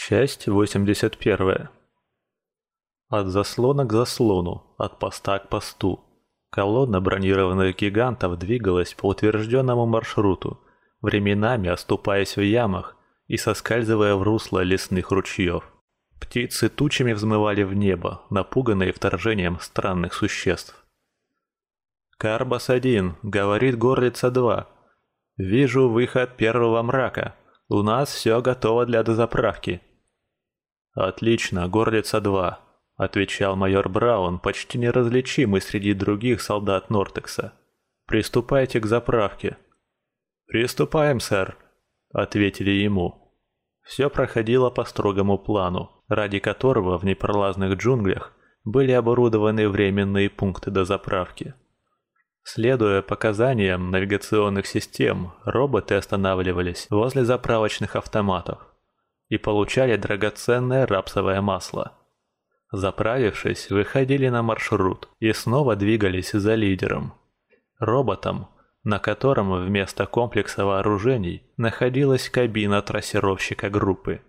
Часть 81. От заслона к заслону, от поста к посту. Колонна бронированных гигантов двигалась по утвержденному маршруту, временами оступаясь в ямах и соскальзывая в русло лесных ручьев. Птицы тучами взмывали в небо, напуганные вторжением странных существ. «Карбас-1», — говорит Горлица-2. «Вижу выход первого мрака. У нас все готово для дозаправки». «Отлично, Горлица-2», — отвечал майор Браун, почти неразличимый среди других солдат Нортекса. «Приступайте к заправке». «Приступаем, сэр», — ответили ему. Все проходило по строгому плану, ради которого в непролазных джунглях были оборудованы временные пункты дозаправки. Следуя показаниям навигационных систем, роботы останавливались возле заправочных автоматов и получали драгоценное рапсовое масло. Заправившись, выходили на маршрут и снова двигались за лидером. Роботом, на котором вместо комплекса вооружений находилась кабина трассировщика группы,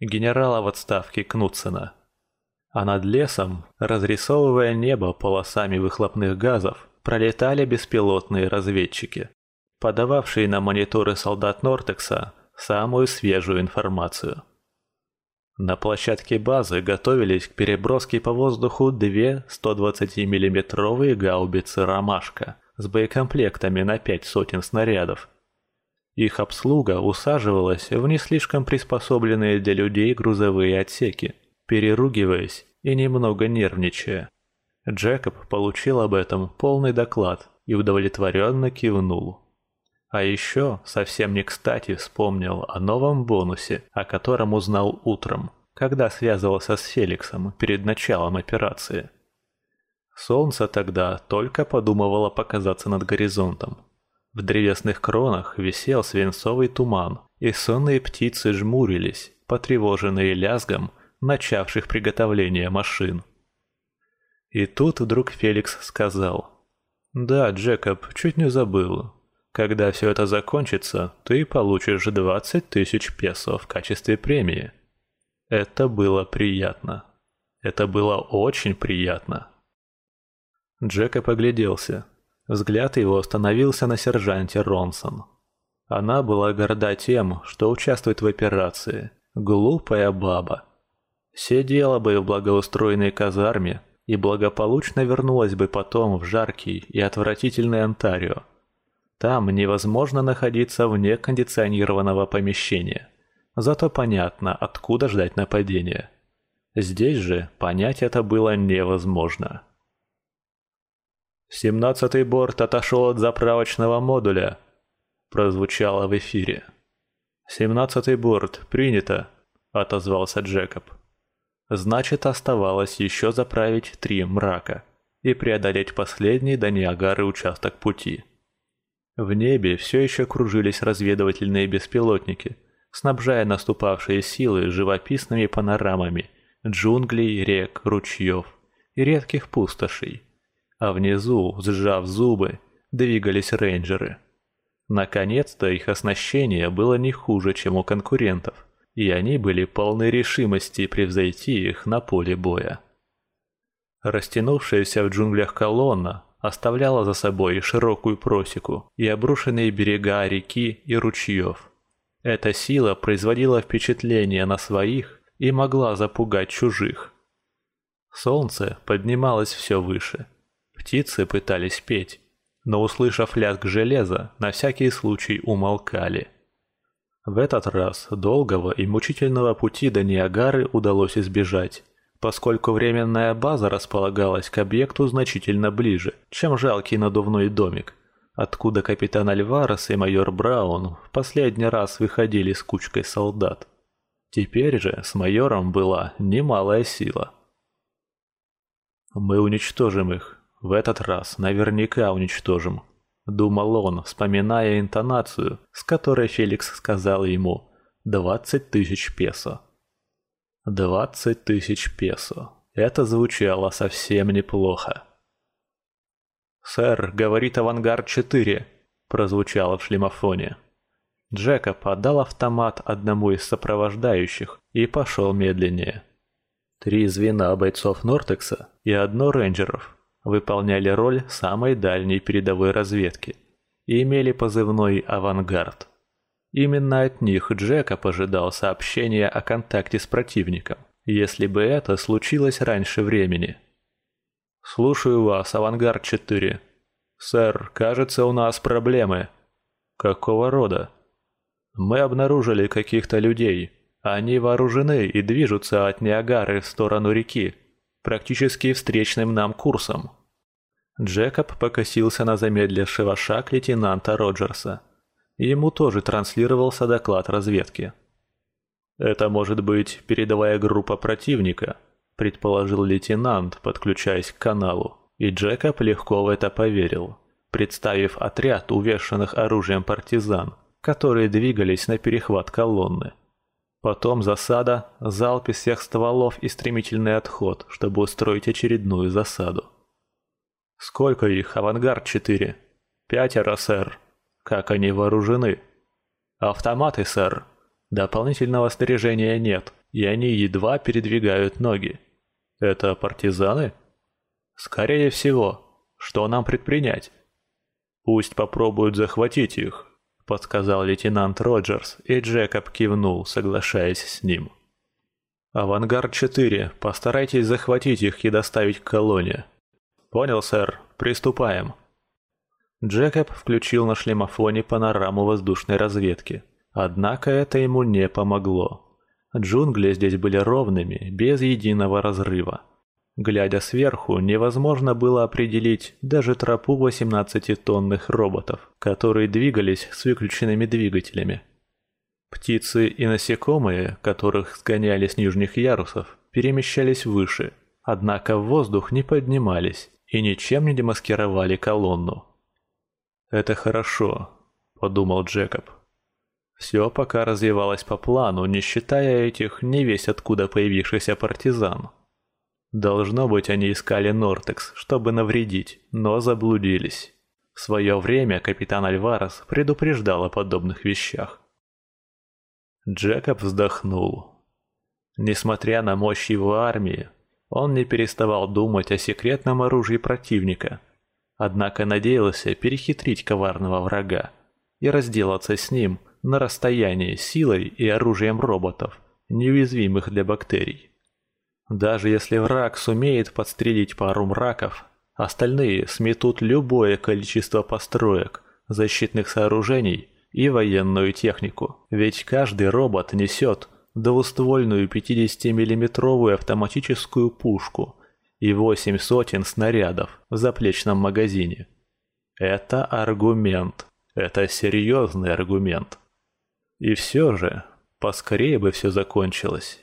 генерала в отставке Кнутсена. А над лесом, разрисовывая небо полосами выхлопных газов, пролетали беспилотные разведчики, подававшие на мониторы солдат Нортекса самую свежую информацию. На площадке базы готовились к переброске по воздуху две 120 миллиметровые гаубицы «Ромашка» с боекомплектами на пять сотен снарядов. Их обслуга усаживалась в не слишком приспособленные для людей грузовые отсеки, переругиваясь и немного нервничая. Джекоб получил об этом полный доклад и удовлетворенно кивнул. А еще совсем не кстати вспомнил о новом бонусе, о котором узнал утром, когда связывался с Феликсом перед началом операции. Солнце тогда только подумывало показаться над горизонтом. В древесных кронах висел свинцовый туман, и сонные птицы жмурились, потревоженные лязгом начавших приготовление машин. И тут вдруг Феликс сказал. «Да, Джекоб, чуть не забыл. Когда все это закончится, ты получишь 20 тысяч песо в качестве премии. Это было приятно. Это было очень приятно. Джека погляделся. Взгляд его остановился на сержанте Ронсон. Она была горда тем, что участвует в операции. Глупая баба. Сидела бы в благоустроенной казарме и благополучно вернулась бы потом в жаркий и отвратительный Онтарио, там невозможно находиться вне кондиционированного помещения. Зато понятно, откуда ждать нападения. Здесь же понять это было невозможно. «Семнадцатый борт отошел от заправочного модуля», — прозвучало в эфире. «Семнадцатый борт, принято», — отозвался Джекоб. Значит, оставалось еще заправить три мрака и преодолеть последний до Ниагары участок пути. В небе все еще кружились разведывательные беспилотники, снабжая наступавшие силы живописными панорамами джунглей, рек, ручьев и редких пустошей. А внизу, сжав зубы, двигались рейнджеры. Наконец-то их оснащение было не хуже, чем у конкурентов, и они были полны решимости превзойти их на поле боя. Растянувшаяся в джунглях колонна оставляла за собой широкую просеку и обрушенные берега реки и ручьев. Эта сила производила впечатление на своих и могла запугать чужих. Солнце поднималось все выше. Птицы пытались петь, но, услышав лязг железа, на всякий случай умолкали. В этот раз долгого и мучительного пути до Ниагары удалось избежать поскольку временная база располагалась к объекту значительно ближе, чем жалкий надувной домик, откуда капитан Альварес и майор Браун в последний раз выходили с кучкой солдат. Теперь же с майором была немалая сила. «Мы уничтожим их. В этот раз наверняка уничтожим», — думал он, вспоминая интонацию, с которой Феликс сказал ему «двадцать тысяч песо». Двадцать тысяч песо. Это звучало совсем неплохо. «Сэр, говорит Авангард-4», — прозвучало в шлемофоне. Джекоб отдал автомат одному из сопровождающих и пошел медленнее. Три звена бойцов Нортекса и одно рейнджеров выполняли роль самой дальней передовой разведки и имели позывной «Авангард». Именно от них Джекоб ожидал сообщения о контакте с противником, если бы это случилось раньше времени. «Слушаю вас, Авангард-4», «Сэр, кажется, у нас проблемы». «Какого рода?» «Мы обнаружили каких-то людей. Они вооружены и движутся от Ниагары в сторону реки, практически встречным нам курсом». Джекоб покосился на замедлившего шаг лейтенанта Роджерса. Ему тоже транслировался доклад разведки. «Это может быть передовая группа противника», – предположил лейтенант, подключаясь к каналу. И Джекоб легко в это поверил, представив отряд увешанных оружием партизан, которые двигались на перехват колонны. Потом засада, залп из всех стволов и стремительный отход, чтобы устроить очередную засаду. «Сколько их, авангард-4?» «Пятеро, сэр». «Как они вооружены?» «Автоматы, сэр. Дополнительного снаряжения нет, и они едва передвигают ноги». «Это партизаны?» «Скорее всего. Что нам предпринять?» «Пусть попробуют захватить их», — подсказал лейтенант Роджерс, и Джекоб кивнул, соглашаясь с ним. «Авангард-4, постарайтесь захватить их и доставить к колонне». «Понял, сэр. Приступаем». Джекоб включил на шлемофоне панораму воздушной разведки. Однако это ему не помогло. Джунгли здесь были ровными, без единого разрыва. Глядя сверху, невозможно было определить даже тропу 18-тонных роботов, которые двигались с выключенными двигателями. Птицы и насекомые, которых сгоняли с нижних ярусов, перемещались выше, однако в воздух не поднимались и ничем не демаскировали колонну. «Это хорошо», — подумал Джекоб. Все пока развивалось по плану, не считая этих не весь откуда появившихся партизан. Должно быть, они искали Нортекс, чтобы навредить, но заблудились. В свое время капитан Альварес предупреждал о подобных вещах. Джекоб вздохнул. Несмотря на мощь его армии, он не переставал думать о секретном оружии противника, однако надеялся перехитрить коварного врага и разделаться с ним на расстоянии силой и оружием роботов, неуязвимых для бактерий. Даже если враг сумеет подстрелить пару мраков, остальные сметут любое количество построек, защитных сооружений и военную технику. Ведь каждый робот несет двуствольную 50-миллиметровую автоматическую пушку и восемь сотен снарядов в заплечном магазине. Это аргумент. Это серьезный аргумент. И все же, поскорее бы все закончилось.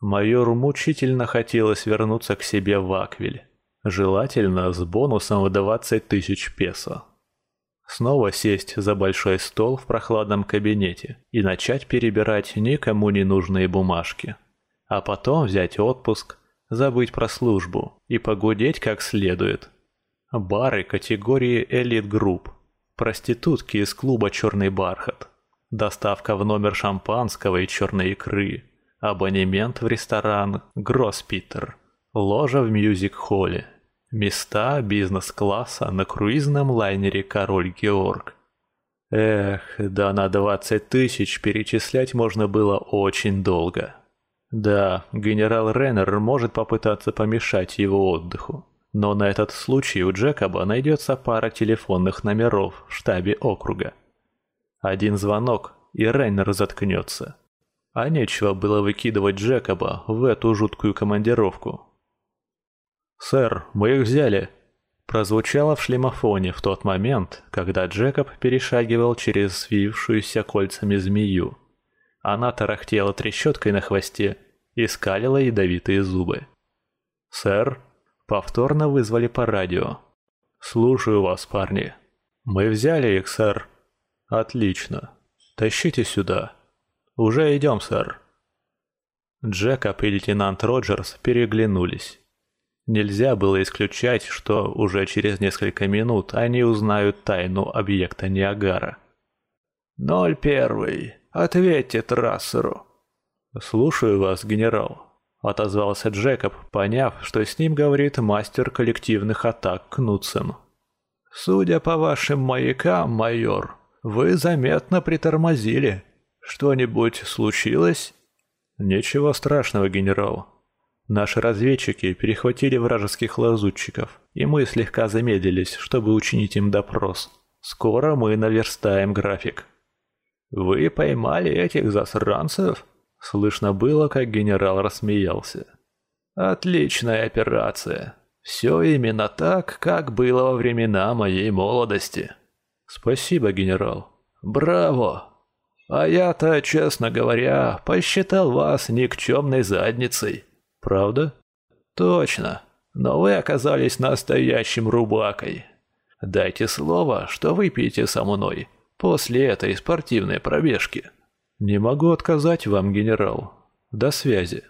Майору мучительно хотелось вернуться к себе в Аквиль, желательно с бонусом в 20 тысяч песо. Снова сесть за большой стол в прохладном кабинете и начать перебирать никому не нужные бумажки. А потом взять отпуск, забыть про службу и погудеть как следует. Бары категории элит-групп, проститутки из клуба «Черный бархат», доставка в номер шампанского и черной икры – абонемент в ресторан Гроспитер, ложа в мюзик-холле, места бизнес-класса на круизном лайнере «Король Георг». Эх, да на 20 тысяч перечислять можно было очень долго. Да, генерал Реннер может попытаться помешать его отдыху. Но на этот случай у Джекоба найдется пара телефонных номеров в штабе округа. Один звонок, и Рейнер заткнется. А нечего было выкидывать Джекоба в эту жуткую командировку. «Сэр, мы их взяли!» Прозвучало в шлемофоне в тот момент, когда Джекоб перешагивал через свившуюся кольцами змею. Она тарахтела трещоткой на хвосте и скалила ядовитые зубы. «Сэр?» Повторно вызвали по радио. «Слушаю вас, парни». «Мы взяли их, сэр». «Отлично. Тащите сюда». «Уже идем, сэр». Джекоб и лейтенант Роджерс переглянулись. Нельзя было исключать, что уже через несколько минут они узнают тайну объекта Ниагара. «Ноль первый. Ответьте трассеру». «Слушаю вас, генерал», — отозвался Джекоб, поняв, что с ним говорит мастер коллективных атак Кнутсен. «Судя по вашим маякам, майор, вы заметно притормозили. Что-нибудь случилось?» «Ничего страшного, генерал. Наши разведчики перехватили вражеских лазутчиков, и мы слегка замедлились, чтобы учинить им допрос. Скоро мы наверстаем график». «Вы поймали этих засранцев?» Слышно было, как генерал рассмеялся. «Отличная операция. Все именно так, как было во времена моей молодости». «Спасибо, генерал». «Браво! А я-то, честно говоря, посчитал вас никчемной задницей». «Правда?» «Точно. Но вы оказались настоящим рубакой. Дайте слово, что выпьете со мной после этой спортивной пробежки». «Не могу отказать вам, генерал. До связи».